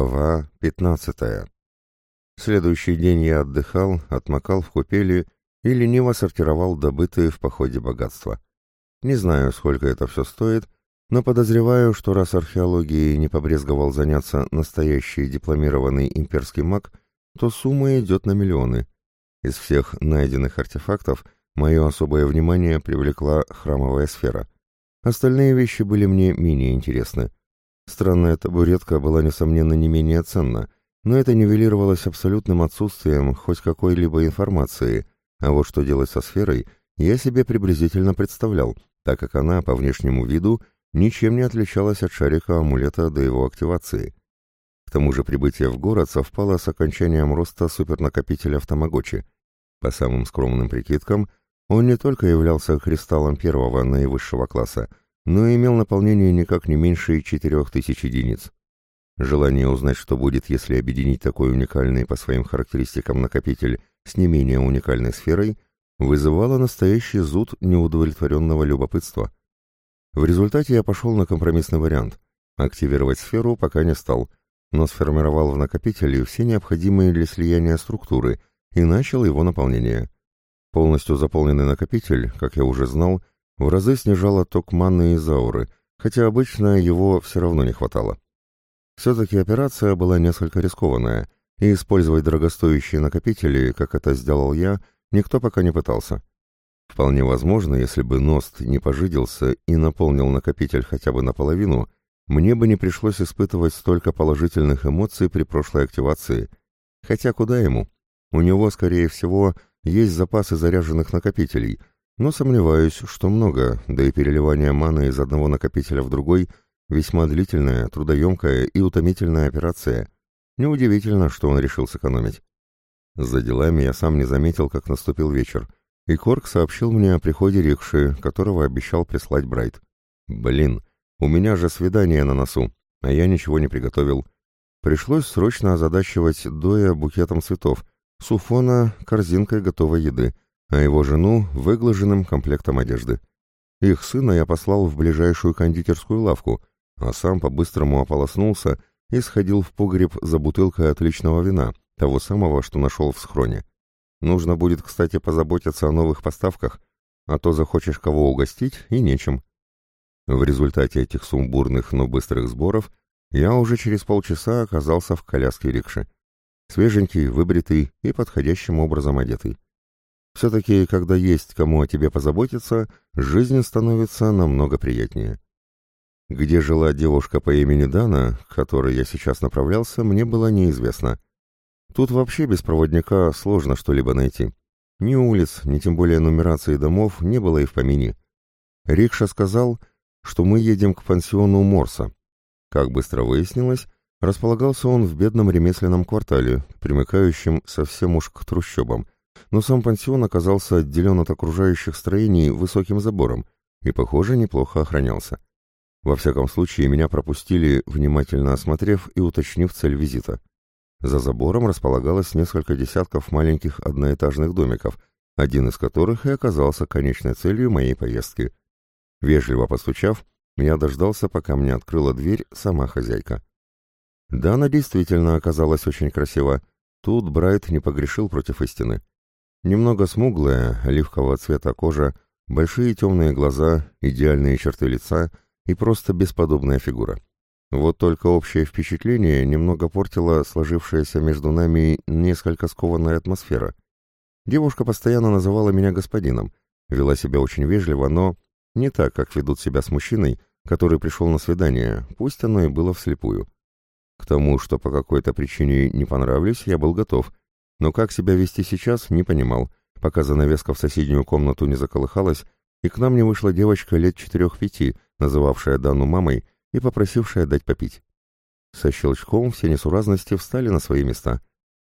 Глава 15. Следующий день я отдыхал, отмокал в купели и лениво сортировал добытые в походе богатства. Не знаю, сколько это все стоит, но подозреваю, что раз археологией не побрезговал заняться настоящий дипломированный имперский маг, то сумма идет на миллионы. Из всех найденных артефактов мое особое внимание привлекла храмовая сфера. Остальные вещи были мне менее интересны. Странная табуретка была, несомненно, не менее ценна, но это нивелировалось абсолютным отсутствием хоть какой-либо информации, а вот что делать со сферой, я себе приблизительно представлял, так как она, по внешнему виду, ничем не отличалась от шарика амулета до его активации. К тому же прибытие в город совпало с окончанием роста супернакопителя в Тамагочи. По самым скромным прикидкам, он не только являлся кристаллом первого наивысшего класса, но имел наполнение никак не меньше 4000 единиц. Желание узнать, что будет, если объединить такой уникальный по своим характеристикам накопитель с не менее уникальной сферой, вызывало настоящий зуд неудовлетворенного любопытства. В результате я пошел на компромиссный вариант. Активировать сферу пока не стал, но сформировал в накопителе все необходимые для слияния структуры и начал его наполнение. Полностью заполненный накопитель, как я уже знал, в разы снижала ток маны из ауры, хотя обычно его все равно не хватало. Все-таки операция была несколько рискованная, и использовать дорогостоящие накопители, как это сделал я, никто пока не пытался. Вполне возможно, если бы Ност не пожидился и наполнил накопитель хотя бы наполовину, мне бы не пришлось испытывать столько положительных эмоций при прошлой активации. Хотя куда ему? У него, скорее всего, есть запасы заряженных накопителей, но сомневаюсь, что много, да и переливание маны из одного накопителя в другой – весьма длительная, трудоемкая и утомительная операция. Неудивительно, что он решил сэкономить. За делами я сам не заметил, как наступил вечер, и Корк сообщил мне о приходе рикши, которого обещал прислать Брайт. Блин, у меня же свидание на носу, а я ничего не приготовил. Пришлось срочно озадачивать Доя букетом цветов, Суфона – корзинкой готовой еды – а его жену — выглаженным комплектом одежды. Их сына я послал в ближайшую кондитерскую лавку, а сам по-быстрому ополоснулся и сходил в погреб за бутылкой отличного вина, того самого, что нашел в схроне. Нужно будет, кстати, позаботиться о новых поставках, а то захочешь кого угостить и нечем. В результате этих сумбурных, но быстрых сборов я уже через полчаса оказался в коляске рикши. Свеженький, выбритый и подходящим образом одетый. Все-таки, когда есть кому о тебе позаботиться, жизнь становится намного приятнее. Где жила девушка по имени Дана, к которой я сейчас направлялся, мне было неизвестно. Тут вообще без проводника сложно что-либо найти. Ни улиц, ни тем более нумерации домов не было и в помине. Рикша сказал, что мы едем к пансиону Морса. Как быстро выяснилось, располагался он в бедном ремесленном квартале, примыкающем совсем уж к трущобам – но сам пансион оказался отделен от окружающих строений высоким забором и, похоже, неплохо охранялся. Во всяком случае, меня пропустили, внимательно осмотрев и уточнив цель визита. За забором располагалось несколько десятков маленьких одноэтажных домиков, один из которых и оказался конечной целью моей поездки. Вежливо постучав, я дождался, пока мне открыла дверь сама хозяйка. Да, она действительно оказалась очень красива. Тут Брайт не погрешил против истины. Немного смуглая, оливкового цвета кожа, большие темные глаза, идеальные черты лица и просто бесподобная фигура. Вот только общее впечатление немного портила сложившаяся между нами несколько скованная атмосфера. Девушка постоянно называла меня господином, вела себя очень вежливо, но не так, как ведут себя с мужчиной, который пришел на свидание, пусть оно и было вслепую. К тому, что по какой-то причине не понравлюсь, я был готов, но как себя вести сейчас, не понимал, пока занавеска в соседнюю комнату не заколыхалась, и к нам не вышла девочка лет четырех-пяти, называвшая Дану мамой и попросившая дать попить. Со щелчком все несуразности встали на свои места.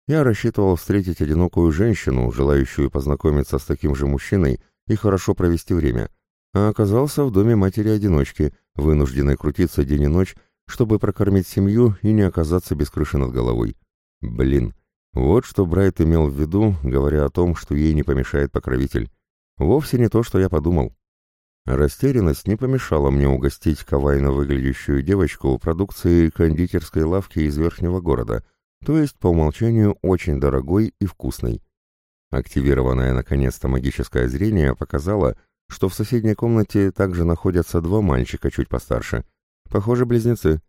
Я рассчитывал встретить одинокую женщину, желающую познакомиться с таким же мужчиной и хорошо провести время, а оказался в доме матери-одиночки, вынужденной крутиться день и ночь, чтобы прокормить семью и не оказаться без крыши над головой. Блин, вот что Брайт имел в виду, говоря о том, что ей не помешает покровитель. Вовсе не то, что я подумал. Растерянность не помешала мне угостить кавайно выглядящую девочку продукцией кондитерской лавки из верхнего города, то есть по умолчанию очень дорогой и вкусной. Активированное наконец-то магическое зрение показало, что в соседней комнате также находятся два мальчика чуть постарше. Похоже, близнецы.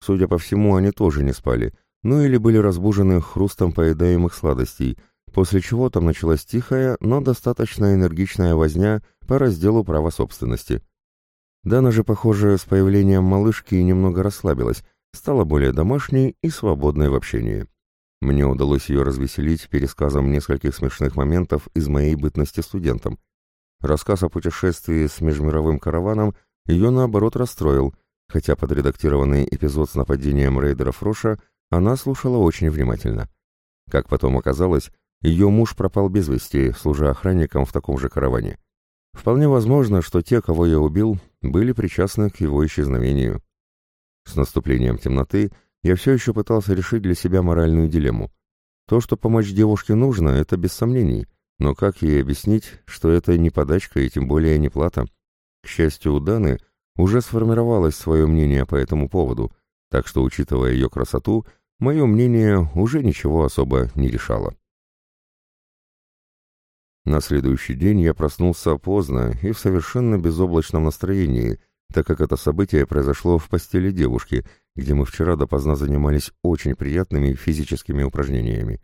Судя по всему, они тоже не спали, ну или были разбужены хрустом поедаемых сладостей, после чего там началась тихая, но достаточно энергичная возня по разделу права собственности. Дана же, похоже, с появлением малышки немного расслабилась, стала более домашней и свободной в общении. Мне удалось ее развеселить пересказом нескольких смешных моментов из моей бытности студентом. Рассказ о путешествии с межмировым караваном ее, наоборот, расстроил, хотя подредактированный эпизод с нападением рейдеров Роша она слушала очень внимательно. Как потом оказалось, ее муж пропал без вести, служа охранником в таком же караване. Вполне возможно, что те, кого я убил, были причастны к его исчезновению. С наступлением темноты я все еще пытался решить для себя моральную дилемму. То, что помочь девушке нужно, это без сомнений, но как ей объяснить, что это не подачка и тем более не плата? К счастью, у Даны уже сформировалось свое мнение по этому поводу, так что, учитывая ее красоту, мое мнение уже ничего особо не решало. На следующий день я проснулся поздно и в совершенно безоблачном настроении, так как это событие произошло в постели девушки, где мы вчера допоздна занимались очень приятными физическими упражнениями.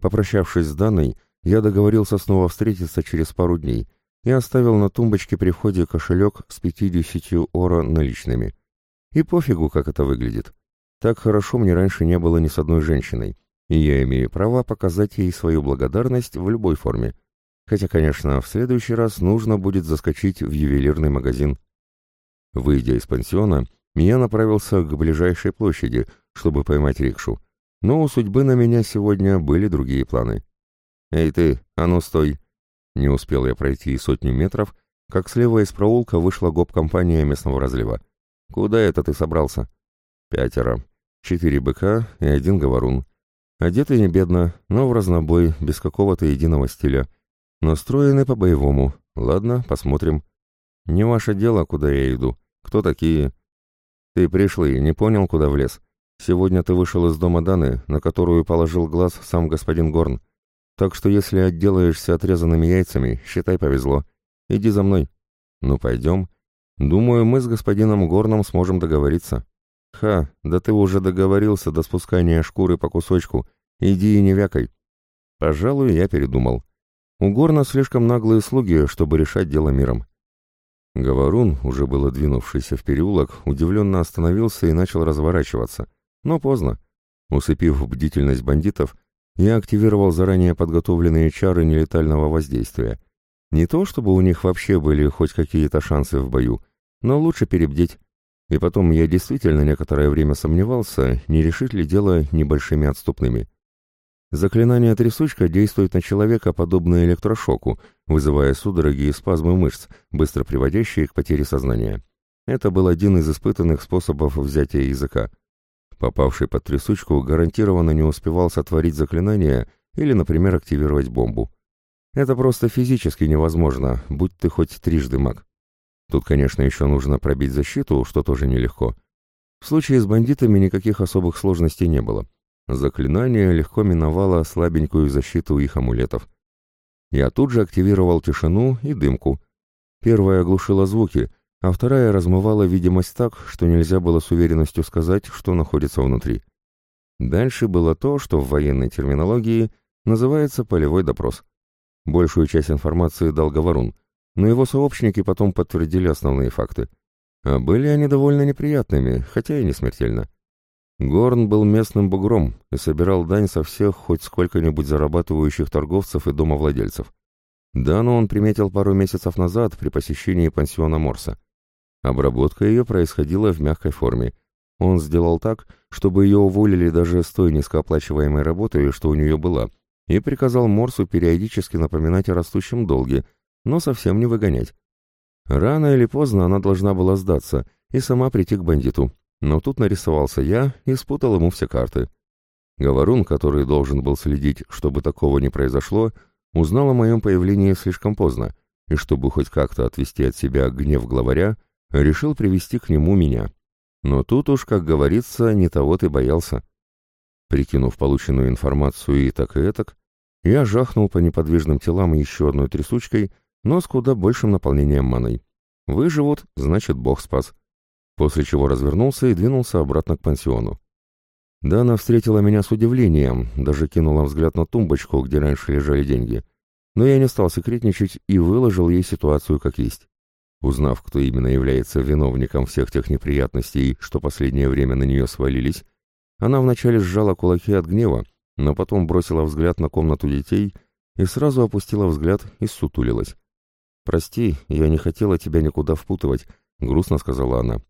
Попрощавшись с Даной, я договорился снова встретиться через пару дней и оставил на тумбочке при входе кошелек с 50 оро наличными. И пофигу, как это выглядит. Так хорошо мне раньше не было ни с одной женщиной, и я имею право показать ей свою благодарность в любой форме. Хотя, конечно, в следующий раз нужно будет заскочить в ювелирный магазин. Выйдя из пансиона, я направился к ближайшей площади, чтобы поймать рикшу. Но у судьбы на меня сегодня были другие планы. «Эй ты, а ну стой!» Не успел я пройти и сотни метров, как слева из проулка вышла гоп-компания местного разлива. «Куда это ты собрался?» «Пятеро. Четыре быка и один говорун. Одеты не бедно, но в разнобой, без какого-то единого стиля. Настроены по-боевому. Ладно, посмотрим. Не ваше дело, куда я иду. Кто такие? Ты пришлый, не понял, куда влез. Сегодня ты вышел из дома Даны, на которую положил глаз сам господин Горн. Так что если отделаешься отрезанными яйцами, считай повезло. Иди за мной. Ну, пойдем. Думаю, мы с господином Горном сможем договориться. Ха, да ты уже договорился до спускания шкуры по кусочку. Иди и не вякай. Пожалуй, я передумал. У Горна слишком наглые слуги, чтобы решать дело миром. Говорун, уже было двинувшийся в переулок, удивленно остановился и начал разворачиваться. Но поздно. Усыпив бдительность бандитов, я активировал заранее подготовленные чары нелетального воздействия. Не то, чтобы у них вообще были хоть какие-то шансы в бою, но лучше перебдеть. И потом я действительно некоторое время сомневался, не решит ли дело небольшими отступными. Заклинание «Трясучка» действует на человека подобно электрошоку, вызывая судороги и спазмы мышц, быстро приводящие к потере сознания. Это был один из испытанных способов взятия языка. Попавший под трясучку гарантированно не успевал сотворить заклинание или, например, активировать бомбу. Это просто физически невозможно, будь ты хоть трижды маг. Тут, конечно, еще нужно пробить защиту, что тоже нелегко. В случае с бандитами никаких особых сложностей не было. Заклинание легко миновало слабенькую защиту их амулетов. Я тут же активировал тишину и дымку. Первая оглушила звуки, а вторая размывала видимость так, что нельзя было с уверенностью сказать, что находится внутри. Дальше было то, что в военной терминологии называется полевой допрос. Большую часть информации дал Говорун, но его сообщники потом подтвердили основные факты. А были они довольно неприятными, хотя и не смертельно. Горн был местным бугром и собирал дань со всех хоть сколько-нибудь зарабатывающих торговцев и домовладельцев. Дану он приметил пару месяцев назад при посещении пансиона Морса. Обработка ее происходила в мягкой форме. Он сделал так, чтобы ее уволили даже с той низкооплачиваемой работы, что у нее была, и приказал Морсу периодически напоминать о растущем долге, но совсем не выгонять. Рано или поздно она должна была сдаться и сама прийти к бандиту, но тут нарисовался я и спутал ему все карты. Говорун, который должен был следить, чтобы такого не произошло, узнал о моем появлении слишком поздно, и чтобы хоть как-то отвести от себя гнев главаря, решил привести к нему меня. Но тут уж, как говорится, не того ты боялся. Прикинув полученную информацию и так и этак, я жахнул по неподвижным телам еще одной трясучкой, но с куда большим наполнением маной. Выживут, значит, Бог спас. После чего развернулся и двинулся обратно к пансиону. Дана встретила меня с удивлением, даже кинула взгляд на тумбочку, где раньше лежали деньги. Но я не стал секретничать и выложил ей ситуацию как есть. Узнав, кто именно является виновником всех тех неприятностей, что последнее время на нее свалились, она вначале сжала кулаки от гнева, но потом бросила взгляд на комнату детей и сразу опустила взгляд и сутулилась. «Прости, я не хотела тебя никуда впутывать», — грустно сказала она.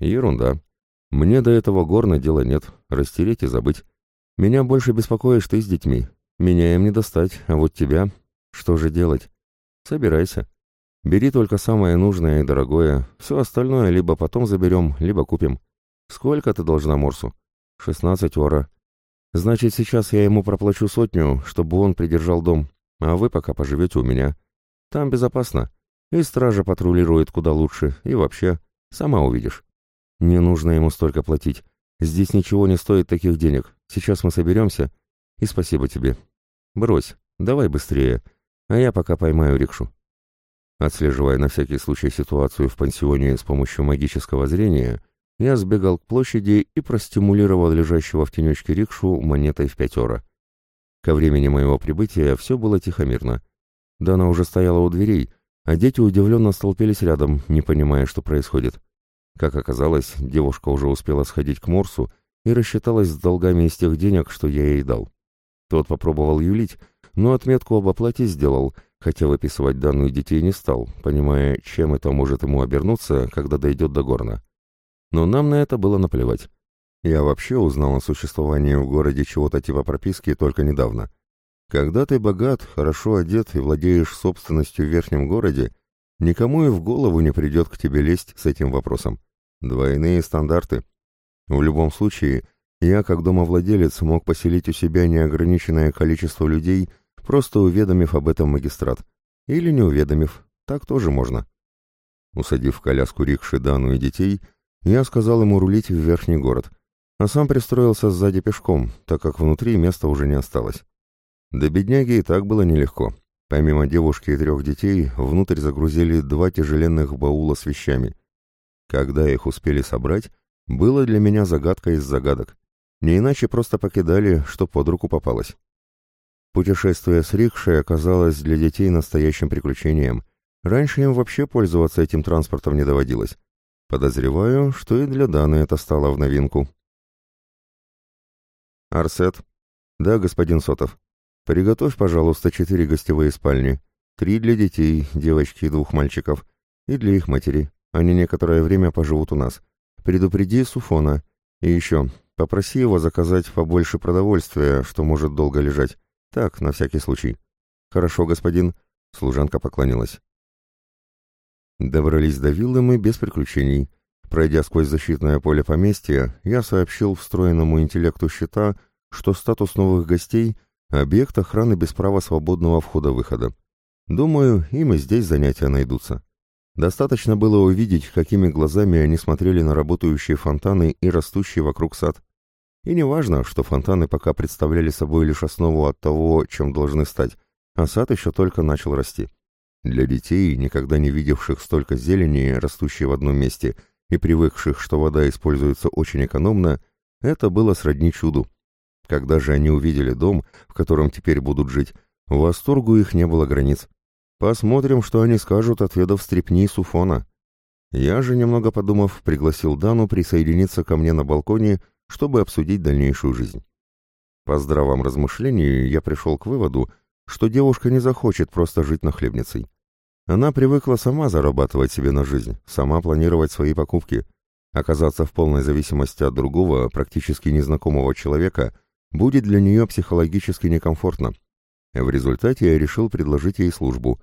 «Ерунда. Мне до этого горна дела нет, растереть и забыть. Меня больше беспокоишь ты с детьми. Меня им не достать, а вот тебя... Что же делать? Собирайся. Бери только самое нужное и дорогое, все остальное либо потом заберем, либо купим. Сколько ты должна Морсу? Шестнадцать ора. Значит, сейчас я ему проплачу сотню, чтобы он придержал дом, а вы пока поживете у меня. Там безопасно. И стража патрулирует куда лучше, и вообще, сама увидишь. Не нужно ему столько платить. Здесь ничего не стоит таких денег. Сейчас мы соберемся. И спасибо тебе. Брось, давай быстрее, а я пока поймаю рикшу. Отслеживая на всякий случай ситуацию в пансионе с помощью магического зрения, я сбегал к площади и простимулировал лежащего в тенечке рикшу монетой в пятеро. Ко времени моего прибытия все было тихо-мирно. Дана уже стояла у дверей, а дети удивленно столпились рядом, не понимая, что происходит. Как оказалось, девушка уже успела сходить к Морсу и рассчиталась с долгами из тех денег, что я ей дал. Тот попробовал юлить, но отметку об оплате сделал — хотя выписывать данную детей не стал, понимая, чем это может ему обернуться, когда дойдет до горна. Но нам на это было наплевать. Я вообще узнал о существовании в городе чего-то типа прописки только недавно. Когда ты богат, хорошо одет и владеешь собственностью в верхнем городе, никому и в голову не придет к тебе лезть с этим вопросом. Двойные стандарты. В любом случае, я, как домовладелец, мог поселить у себя неограниченное количество людей просто уведомив об этом магистрат. Или не уведомив, так тоже можно. Усадив в коляску рикши Дану и детей, я сказал ему рулить в верхний город, а сам пристроился сзади пешком, так как внутри места уже не осталось. До бедняги и так было нелегко. Помимо девушки и трех детей, внутрь загрузили два тяжеленных баула с вещами. Когда их успели собрать, было для меня загадкой из загадок. Не иначе просто покидали, что под руку попалось. Путешествие с рикшей оказалось для детей настоящим приключением. Раньше им вообще пользоваться этим транспортом не доводилось. Подозреваю, что и для Даны это стало в новинку. Арсет. Да, господин Сотов. Приготовь, пожалуйста, четыре гостевые спальни. Три для детей, девочки и двух мальчиков. И для их матери. Они некоторое время поживут у нас. Предупреди Суфона. И еще, попроси его заказать побольше продовольствия, что может долго лежать. «Так, на всякий случай». «Хорошо, господин», — служанка поклонилась. Добрались до виллы мы без приключений. Пройдя сквозь защитное поле поместья, я сообщил встроенному интеллекту щита, что статус новых гостей — объект охраны без права свободного входа-выхода. Думаю, им и здесь занятия найдутся. Достаточно было увидеть, какими глазами они смотрели на работающие фонтаны и растущий вокруг сад. И не важно, что фонтаны пока представляли собой лишь основу от того, чем должны стать, а сад еще только начал расти. Для детей, никогда не видевших столько зелени, растущей в одном месте, и привыкших, что вода используется очень экономно, это было сродни чуду. Когда же они увидели дом, в котором теперь будут жить, восторгу их не было границ. Посмотрим, что они скажут, отведав стрепни суфона. Я же, немного подумав, пригласил Дану присоединиться ко мне на балконе чтобы обсудить дальнейшую жизнь. По здравом размышлении я пришел к выводу, что девушка не захочет просто жить нахлебницей. Она привыкла сама зарабатывать себе на жизнь, сама планировать свои покупки. Оказаться в полной зависимости от другого, практически незнакомого человека, будет для нее психологически некомфортно. В результате я решил предложить ей службу.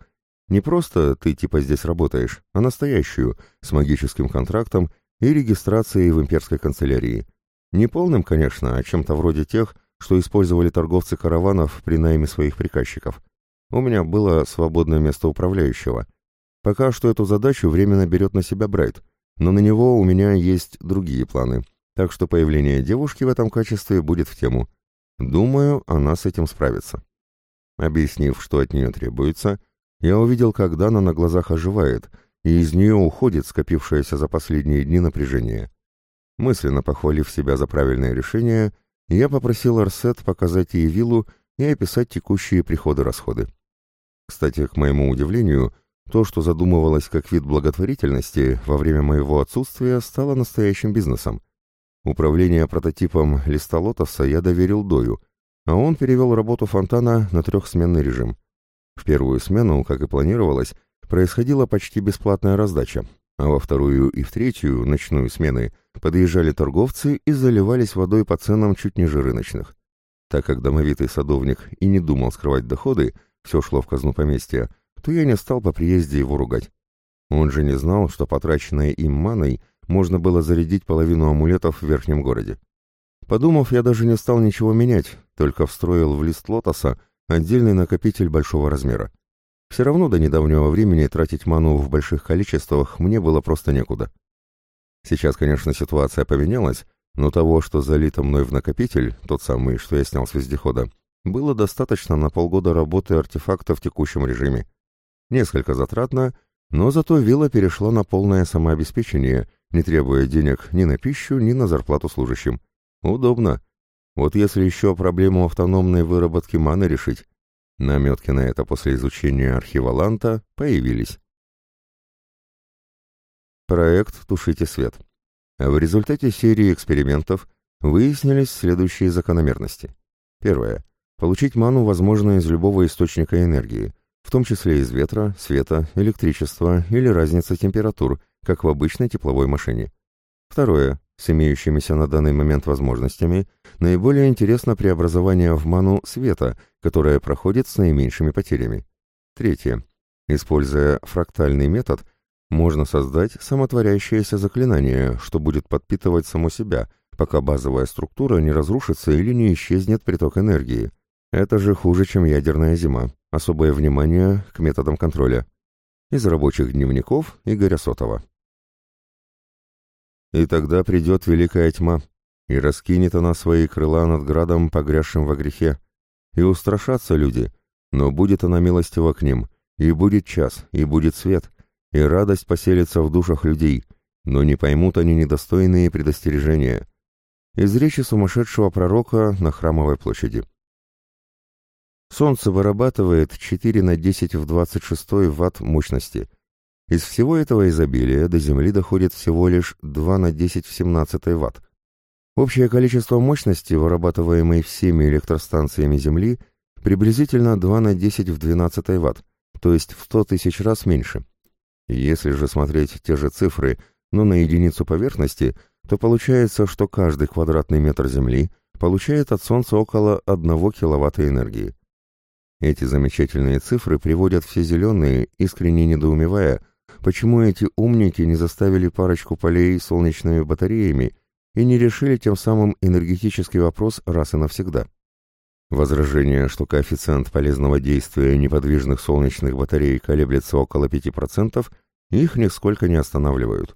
Не просто ты типа здесь работаешь, а настоящую, с магическим контрактом и регистрацией в имперской канцелярии. Не полным, конечно, а чем-то вроде тех, что использовали торговцы караванов при найме своих приказчиков. У меня было свободное место управляющего, Пока что эту задачу временно берет на себя Брайт, но на него у меня есть другие планы, так что появление девушки в этом качестве будет в тему. Думаю, она с этим справится. Объяснив, что от нее требуется, я увидел, как Дана на глазах оживает, и из нее уходит скопившееся за последние дни напряжение. Мысленно похвалив себя за правильное решение, я попросил Арсет показать ей виллу и описать текущие приходы-расходы. Кстати, к моему удивлению, то, что задумывалось как вид благотворительности во время моего отсутствия, стало настоящим бизнесом. Управление прототипом листа лотоса я доверил Дою, а он перевел работу фонтана на трехсменный режим. В первую смену, как и планировалось, происходила почти бесплатная раздача, а во вторую и в третью, ночную смены, подъезжали торговцы и заливались водой по ценам чуть ниже рыночных. Так как домовитый садовник и не думал скрывать доходы, все шло в казну поместья, то я не стал по приезде его ругать. Он же не знал, что потраченной им маной можно было зарядить половину амулетов в верхнем городе. Подумав, я даже не стал ничего менять, только встроил в лист лотоса отдельный накопитель большого размера. Все равно до недавнего времени тратить ману в больших количествах мне было просто некуда. Сейчас, конечно, ситуация поменялась, но того, что залито мной в накопитель, тот самый, что я снял с вездехода, было достаточно на полгода работы артефакта в текущем режиме. Несколько затратно, но зато вилла перешла на полное самообеспечение, не требуя денег ни на пищу, ни на зарплату служащим. Удобно. Вот если еще проблему автономной выработки маны решить. Наметки на это после изучения архива Ланта появились. Проект «Тушите свет». В результате серии экспериментов выяснились следующие закономерности. Первое. Получить ману возможно из любого источника энергии – в том числе из ветра, света, электричества или разницы температур, как в обычной тепловой машине. Второе. С имеющимися на данный момент возможностями наиболее интересно преобразование в ману света, которое проходит с наименьшими потерями. Третье. Используя фрактальный метод, можно создать самотворящееся заклинание, что будет подпитывать само себя, пока базовая структура не разрушится или не исчезнет приток энергии. Это же хуже, чем ядерная зима. Особое внимание к методам контроля. Из рабочих дневников Игоря Сотова. И тогда придет великая тьма, и раскинет она свои крыла над градом, погрязшим во грехе, и устрашатся люди, но будет она милостива к ним, и будет час, и будет свет, и радость поселится в душах людей, но не поймут они недостойные предостережения. Из речи сумасшедшего пророка на Храмовой площади. Солнце вырабатывает 4 на 10 в 26 ватт мощности. Из всего этого изобилия до Земли доходит всего лишь 2 на 10 в 17 ватт. Общее количество мощности, вырабатываемой всеми электростанциями Земли, приблизительно 2 на 10 в 12 ватт, то есть в 100 тысяч раз меньше. Если же смотреть те же цифры, но на единицу поверхности, то получается, что каждый квадратный метр Земли получает от Солнца около 1 киловатта энергии. Эти замечательные цифры приводят все зеленые, искренне недоумевая, почему эти умники не заставили парочку полей солнечными батареями и не решили тем самым энергетический вопрос раз и навсегда. Возражение, что коэффициент полезного действия неподвижных солнечных батарей колеблется около 5%, их нисколько не останавливают.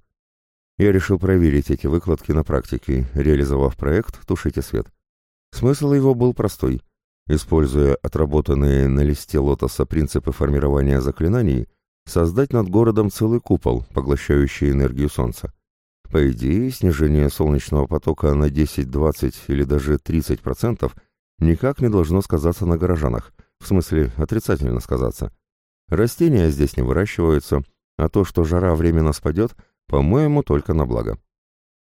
Я решил проверить эти выкладки на практике, реализовав проект «Тушите свет». Смысл его был простой. Используя отработанные на листе лотоса принципы формирования заклинаний, создать над городом целый купол, поглощающий энергию Солнца. По идее, снижение солнечного потока на 10, 20 или даже 30% никак не должно сказаться на горожанах, в смысле отрицательно сказаться. Растения здесь не выращиваются, а то, что жара временно спадет, по-моему, только на благо.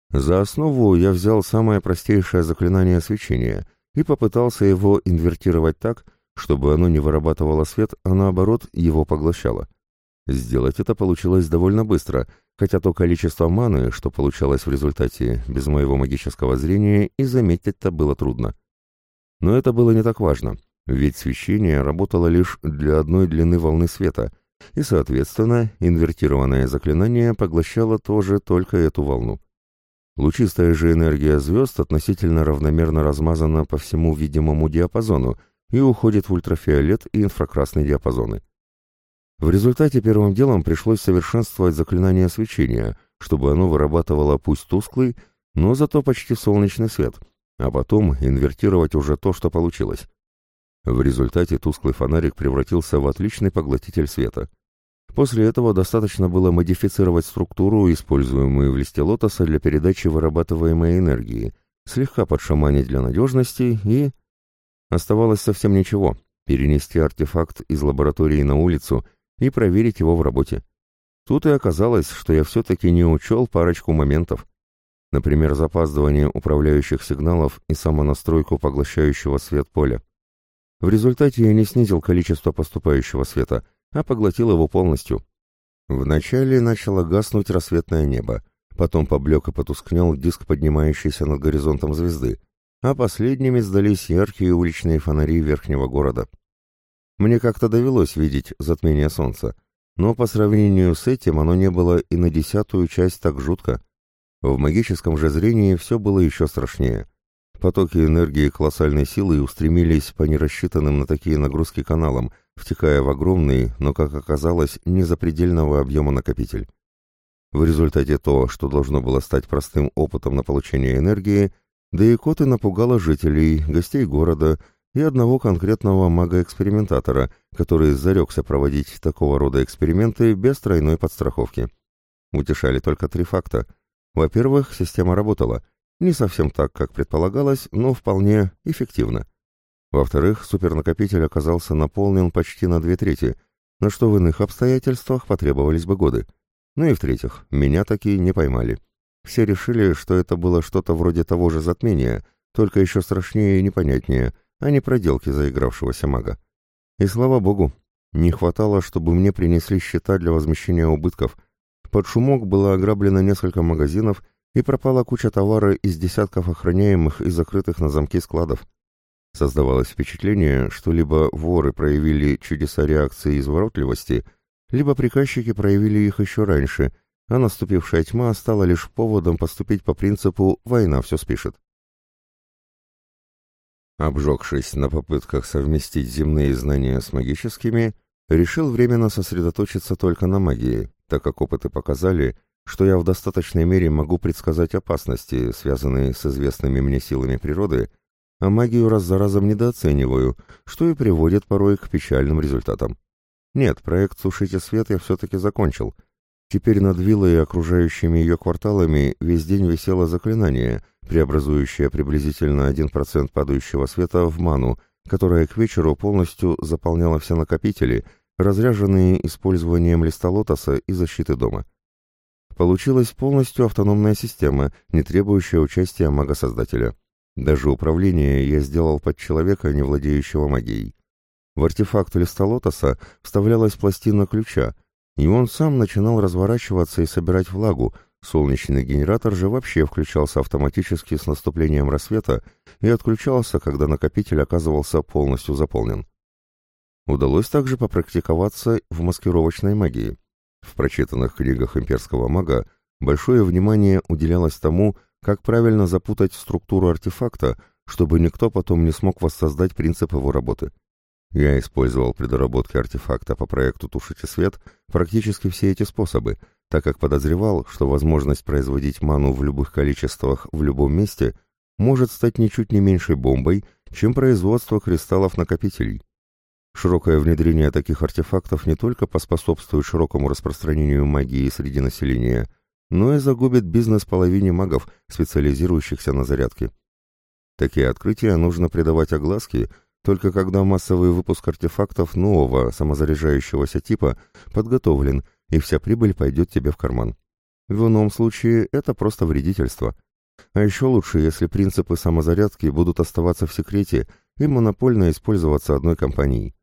За основу я взял самое простейшее заклинание свечения — и попытался его инвертировать так, чтобы оно не вырабатывало свет, а наоборот его поглощало. Сделать это получилось довольно быстро, хотя то количество маны, что получалось в результате без моего магического зрения, и заметить-то было трудно. Но это было не так важно, ведь свечение работало лишь для одной длины волны света, и, соответственно, инвертированное заклинание поглощало тоже только эту волну. Лучистая же энергия звезд относительно равномерно размазана по всему видимому диапазону и уходит в ультрафиолет и инфракрасный диапазоны. В результате первым делом пришлось совершенствовать заклинание свечения, чтобы оно вырабатывало пусть тусклый, но зато почти солнечный свет, а потом инвертировать уже то, что получилось. В результате тусклый фонарик превратился в отличный поглотитель света. После этого достаточно было модифицировать структуру, используемую в листе лотоса для передачи вырабатываемой энергии, слегка подшаманить для надежности и... Оставалось совсем ничего — перенести артефакт из лаборатории на улицу и проверить его в работе. Тут и оказалось, что я все-таки не учел парочку моментов. Например, запаздывание управляющих сигналов и самонастройку поглощающего свет поля. В результате я не снизил количество поступающего света, а поглотил его полностью. Вначале начало гаснуть рассветное небо, потом поблек и потускнел диск, поднимающийся над горизонтом звезды, а последними сдались яркие уличные фонари верхнего города. Мне как-то довелось видеть затмение солнца, но по сравнению с этим оно не было и на десятую часть так жутко. В магическом же зрении все было еще страшнее. Потоки энергии колоссальной силы устремились по нерассчитанным на такие нагрузки каналам, втекая в огромный, но, как оказалось, не запредельного объема накопитель. В результате то, что должно было стать простым опытом на получение энергии, да и коты напугало жителей, гостей города и одного конкретного мага-экспериментатора, который зарекся проводить такого рода эксперименты без тройной подстраховки. Утешали только три факта. Во-первых, система работала — не совсем так, как предполагалось, но вполне эффективно. Во-вторых, супернакопитель оказался наполнен почти на две трети, на что в иных обстоятельствах потребовались бы годы. Ну и в-третьих, меня таки не поймали. Все решили, что это было что-то вроде того же затмения, только еще страшнее и непонятнее, а не проделки заигравшегося мага. И слава богу, не хватало, чтобы мне принесли счета для возмещения убытков. Под шумок было ограблено несколько магазинов и пропала куча товара из десятков охраняемых и закрытых на замки складов. Создавалось впечатление, что либо воры проявили чудеса реакции и изворотливости, либо приказчики проявили их еще раньше, а наступившая тьма стала лишь поводом поступить по принципу «война все спишет». Обжегшись на попытках совместить земные знания с магическими, решил временно сосредоточиться только на магии, так как опыты показали, что я в достаточной мере могу предсказать опасности, связанные с известными мне силами природы, а магию раз за разом недооцениваю, что и приводит порой к печальным результатам. Нет, проект «Сушите свет» я все-таки закончил. Теперь над виллой и окружающими ее кварталами весь день висело заклинание, преобразующее приблизительно 1% падающего света в ману, которая к вечеру полностью заполняла все накопители, разряженные использованием листа лотоса и защиты дома. Получилась полностью автономная система, не требующая участия мага-создателя. Даже управление я сделал под человека, не владеющего магией. В артефакт листа лотоса вставлялась пластина ключа, и он сам начинал разворачиваться и собирать влагу, солнечный генератор же вообще включался автоматически с наступлением рассвета и отключался, когда накопитель оказывался полностью заполнен. Удалось также попрактиковаться в маскировочной магии. В прочитанных книгах имперского мага большое внимание уделялось тому, как правильно запутать структуру артефакта, чтобы никто потом не смог воссоздать принцип его работы. Я использовал при доработке артефакта по проекту «Тушите свет» практически все эти способы, так как подозревал, что возможность производить ману в любых количествах в любом месте может стать ничуть не меньшей бомбой, чем производство кристаллов-накопителей. Широкое внедрение таких артефактов не только поспособствует широкому распространению магии среди населения, но и загубит бизнес половине магов, специализирующихся на зарядке. Такие открытия нужно придавать огласке, только когда массовый выпуск артефактов нового самозаряжающегося типа подготовлен, и вся прибыль пойдет тебе в карман. В ином случае это просто вредительство. А еще лучше, если принципы самозарядки будут оставаться в секрете и монопольно использоваться одной компанией.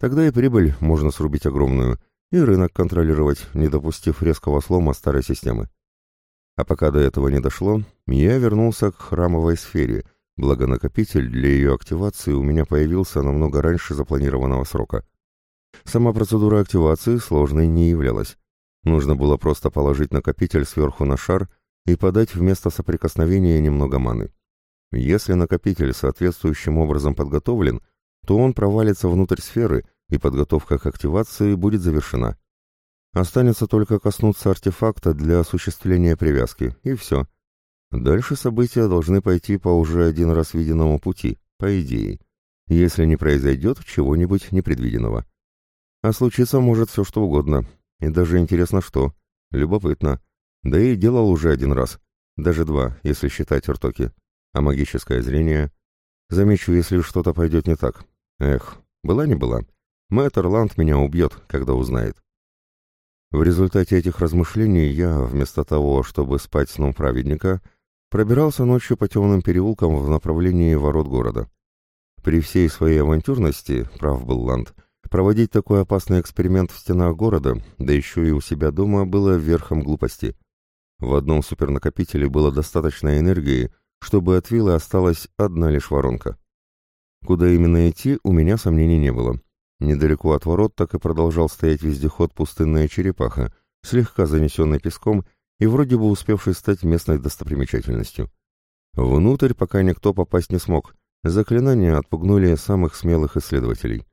Тогда и прибыль можно срубить огромную, и рынок контролировать, не допустив резкого слома старой системы. А пока до этого не дошло, я вернулся к храмовой сфере, благо накопитель для ее активации у меня появился намного раньше запланированного срока. Сама процедура активации сложной не являлась. Нужно было просто положить накопитель сверху на шар и подать вместо соприкосновения немного маны. Если накопитель соответствующим образом подготовлен, то он провалится внутрь сферы и подготовка к активации будет завершена. Останется только коснуться артефакта для осуществления привязки, и все. Дальше события должны пойти по уже один раз виденному пути, по идее, если не произойдет чего-нибудь непредвиденного. А случиться может все что угодно, и даже интересно что. Любопытно. Да и делал уже один раз. Даже два, если считать ртоки. А магическое зрение... Замечу, если что-то пойдет не так. Эх, была не была. Мэтр Ланд меня убьет, когда узнает. В результате этих размышлений я, вместо того, чтобы спать сном праведника, пробирался ночью по темным переулкам в направлении ворот города. При всей своей авантюрности, прав был Ланд, проводить такой опасный эксперимент в стенах города, да еще и у себя дома, было верхом глупости. В одном супернакопителе было достаточно энергии, чтобы от виллы осталась одна лишь воронка. Куда именно идти, у меня сомнений не было. Недалеко от ворот так и продолжал стоять вездеход «Пустынная черепаха», слегка занесенный песком и вроде бы успевший стать местной достопримечательностью. Внутрь пока никто попасть не смог. Заклинания отпугнули самых смелых исследователей.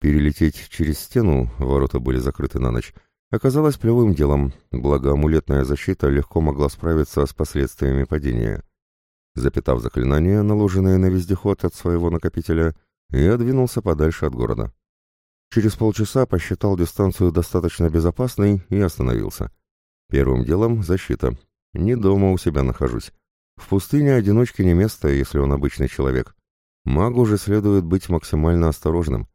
Перелететь через стену, ворота были закрыты на ночь, оказалось плевым делом, благо амулетная защита легко могла справиться с последствиями падения. Запитав заклинание, наложенное на вездеход от своего накопителя, я двинулся подальше от города. Через полчаса посчитал дистанцию достаточно безопасной и остановился. Первым делом защита. Не дома у себя нахожусь. В пустыне одиночке не место, если он обычный человек. Магу же следует быть максимально осторожным.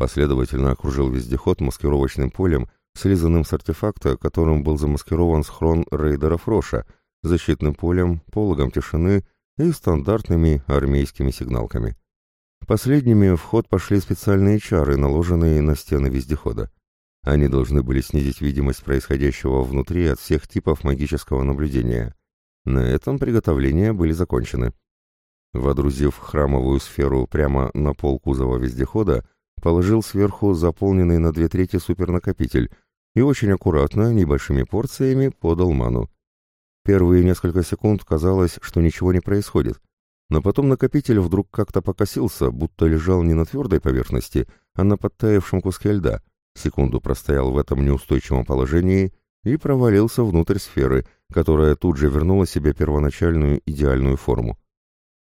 Последовательно окружил вездеход маскировочным полем, слизанным с артефакта, которым был замаскирован схрон рейдера Фроша, защитным полем, пологом тишины и стандартными армейскими сигналками. Последними в ход пошли специальные чары, наложенные на стены вездехода. Они должны были снизить видимость происходящего внутри от всех типов магического наблюдения. На этом приготовления были закончены. Водрузив храмовую сферу прямо на пол кузова вездехода, положил сверху заполненный на две трети супернакопитель и очень аккуратно, небольшими порциями, подал ману. Первые несколько секунд казалось, что ничего не происходит, но потом накопитель вдруг как-то покосился, будто лежал не на твердой поверхности, а на подтаявшем куске льда, секунду простоял в этом неустойчивом положении и провалился внутрь сферы, которая тут же вернула себе первоначальную идеальную форму.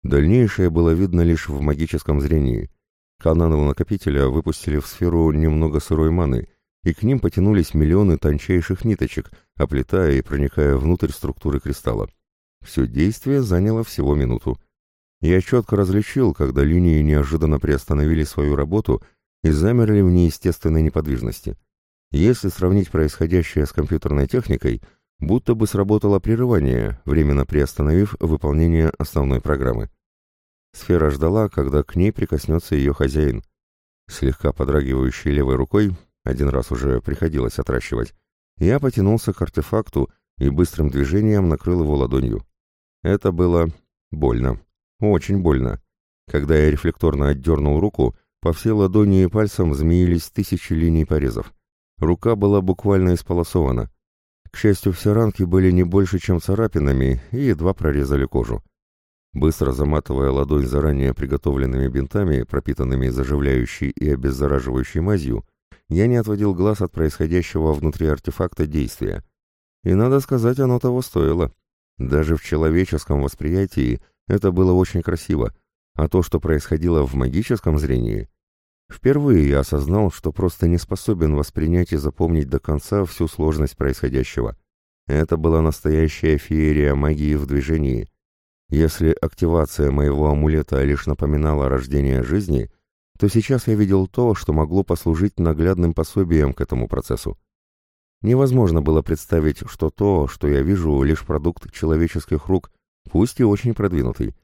Дальнейшее было видно лишь в магическом зрении. Каналы накопителя выпустили в сферу немного сырой маны, и к ним потянулись миллионы тончайших ниточек, оплетая и проникая внутрь структуры кристалла. Все действие заняло всего минуту. Я четко различил, когда линии неожиданно приостановили свою работу и замерли в неестественной неподвижности. Если сравнить происходящее с компьютерной техникой, будто бы сработало прерывание, временно приостановив выполнение основной программы. Сфера ждала, когда к ней прикоснется ее хозяин. Слегка подрагивающей левой рукой один раз уже приходилось отращивать, я потянулся к артефакту и быстрым движением накрыл его ладонью. Это было больно, очень больно. Когда я рефлекторно отдернул руку, по всей ладони и пальцам змеились тысячи линий порезов. Рука была буквально исполосована. К счастью, все ранки были не больше, чем царапинами, и едва прорезали кожу. Быстро заматывая ладонь заранее приготовленными бинтами, пропитанными заживляющей и обеззараживающей мазью, я не отводил глаз от происходящего внутри артефакта действия. И, надо сказать, оно того стоило. Даже в человеческом восприятии это было очень красиво, а то, что происходило в магическом зрении... Впервые я осознал, что просто не способен воспринять и запомнить до конца всю сложность происходящего. Это была настоящая феерия магии в движении. Если активация моего амулета лишь напоминала рождение жизни — то сейчас я видел то, что могло послужить наглядным пособием к этому процессу. Невозможно было представить, что то, что я вижу, лишь продукт человеческих рук, пусть и очень продвинутый.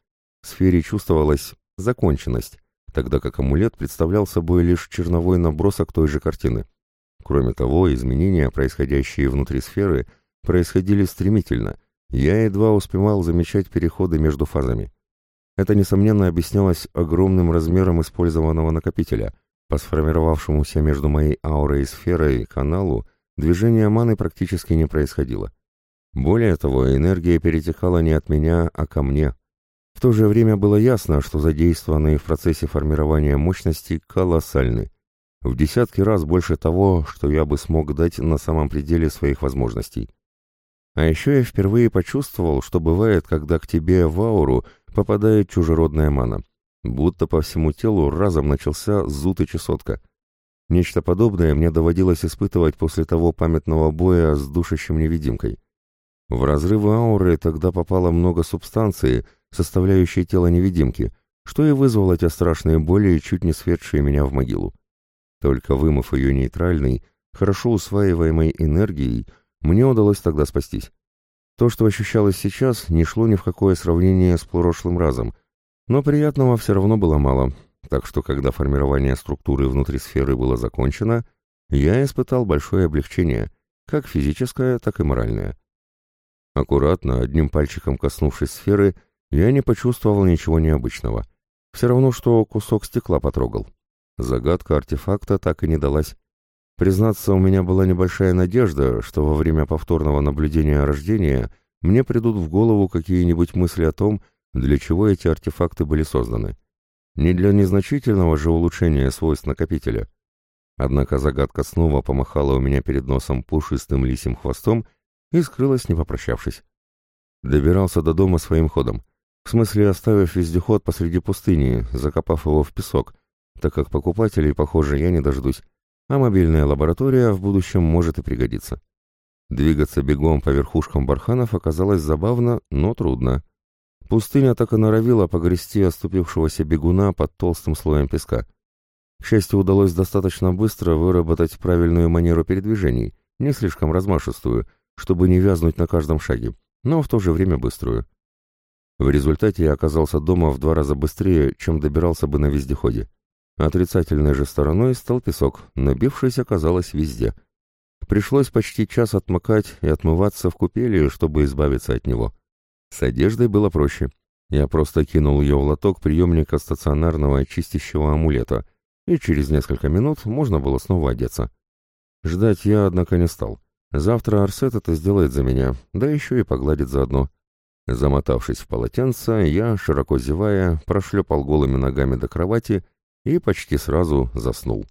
В сфере чувствовалась законченность, тогда как амулет представлял собой лишь черновой набросок той же картины. Кроме того, изменения, происходящие внутри сферы, происходили стремительно. Я едва успевал замечать переходы между фазами. Это, несомненно, объяснялось огромным размером использованного накопителя. По сформировавшемуся между моей аурой и сферой каналу движение маны практически не происходило. Более того, энергия перетекала не от меня, а ко мне. В то же время было ясно, что задействованные в процессе формирования мощности колоссальны. В десятки раз больше того, что я бы смог дать на самом пределе своих возможностей. А еще я впервые почувствовал, что бывает, когда к тебе в ауру попадает чужеродная мана. Будто по всему телу разом начался зуд и чесотка. Нечто подобное мне доводилось испытывать после того памятного боя с душащим невидимкой. В разрывы ауры тогда попало много субстанции, составляющей тело невидимки, что и вызвало те страшные боли, чуть не светшие меня в могилу. Только вымыв ее нейтральной, хорошо усваиваемой энергией, мне удалось тогда спастись. То, что ощущалось сейчас, не шло ни в какое сравнение с прошлым разом, но приятного все равно было мало, так что когда формирование структуры внутри сферы было закончено, я испытал большое облегчение, как физическое, так и моральное. Аккуратно, одним пальчиком коснувшись сферы, я не почувствовал ничего необычного. Все равно, что кусок стекла потрогал. Загадка артефакта так и не далась. Признаться, у меня была небольшая надежда, что во время повторного наблюдения рождения мне придут в голову какие-нибудь мысли о том, для чего эти артефакты были созданы. Не для незначительного же улучшения свойств накопителя. Однако загадка снова помахала у меня перед носом пушистым лисим хвостом и скрылась, не попрощавшись. Добирался до дома своим ходом. В смысле, оставив вездеход посреди пустыни, закопав его в песок, так как покупателей, похоже, я не дождусь, а мобильная лаборатория в будущем может и пригодиться. Двигаться бегом по верхушкам барханов оказалось забавно, но трудно. Пустыня так и норовила погрести оступившегося бегуна под толстым слоем песка. К счастью, удалось достаточно быстро выработать правильную манеру передвижений, не слишком размашистую, чтобы не вязнуть на каждом шаге, но в то же время быструю. В результате я оказался дома в два раза быстрее, чем добирался бы на вездеходе. Отрицательной же стороной стал песок, набившийся, казалось, везде. Пришлось почти час отмокать и отмываться в купели, чтобы избавиться от него. С одеждой было проще. Я просто кинул ее в лоток приемника стационарного чистящего амулета, и через несколько минут можно было снова одеться. Ждать я, однако, не стал. Завтра Арсет это сделает за меня, да еще и погладит заодно. Замотавшись в полотенце, я, широко зевая, прошлепал голыми ногами до кровати и почти сразу заснул.